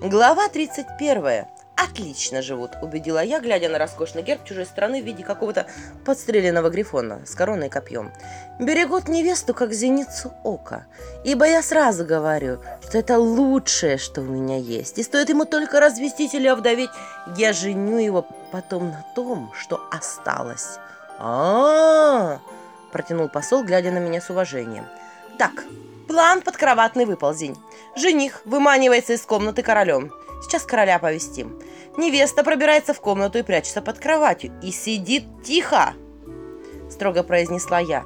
Глава 31. Отлично живут, убедила я, глядя на роскошный герб чужой страны в виде какого-то подстреленного грифона с короной и копьем. Берегут невесту, как зеницу ока. Ибо я сразу говорю, что это лучшее, что у меня есть. И стоит ему только развестись или овдоветь, я женю его потом на том, что осталось. -а, -а протянул посол, глядя на меня с уважением. Так, план подкроватный выползень. Жених выманивается из комнаты королем. Сейчас короля повестим. Невеста пробирается в комнату и прячется под кроватью. И сидит тихо, строго произнесла я,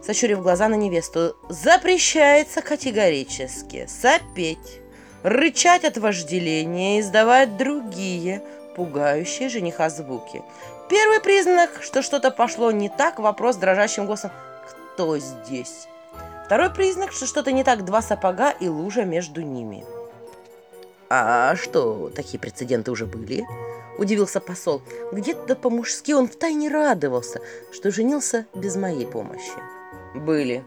сощурив глаза на невесту. Запрещается категорически сопеть, рычать от вожделения и издавать другие, пугающие жениха звуки. Первый признак, что что-то пошло не так, вопрос дрожащим голосом «Кто здесь?». Второй признак, что что-то не так, два сапога и лужа между ними. «А что, такие прецеденты уже были?» – удивился посол. Где-то по-мужски он втайне радовался, что женился без моей помощи. «Были».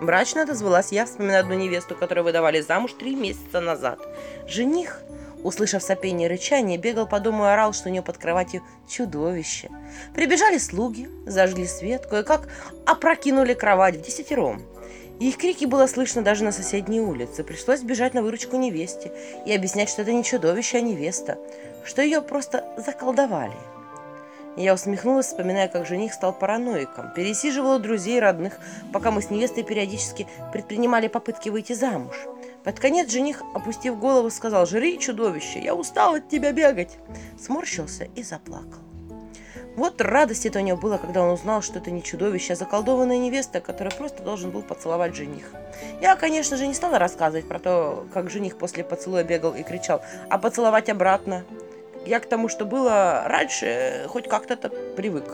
Мрачно отозвалась я, вспоминая одну невесту, которую выдавали замуж три месяца назад. Жених, услышав сопение и рычание, бегал по дому и орал, что у нее под кроватью чудовище. Прибежали слуги, зажгли свет, кое-как опрокинули кровать в десятером. Их крики было слышно даже на соседней улице. Пришлось бежать на выручку невесте и объяснять, что это не чудовище, а невеста, что ее просто заколдовали. Я усмехнулась, вспоминая, как жених стал параноиком, пересиживал друзей и родных, пока мы с невестой периодически предпринимали попытки выйти замуж. Под конец жених, опустив голову, сказал «Жри, чудовище, я устал от тебя бегать!» Сморщился и заплакал. Вот радость это у него было, когда он узнал, что это не чудовище, а заколдованная невеста, которая просто должен был поцеловать жених. Я, конечно же, не стала рассказывать про то, как жених после поцелуя бегал и кричал, а поцеловать обратно. Я к тому, что было раньше, хоть как-то привык.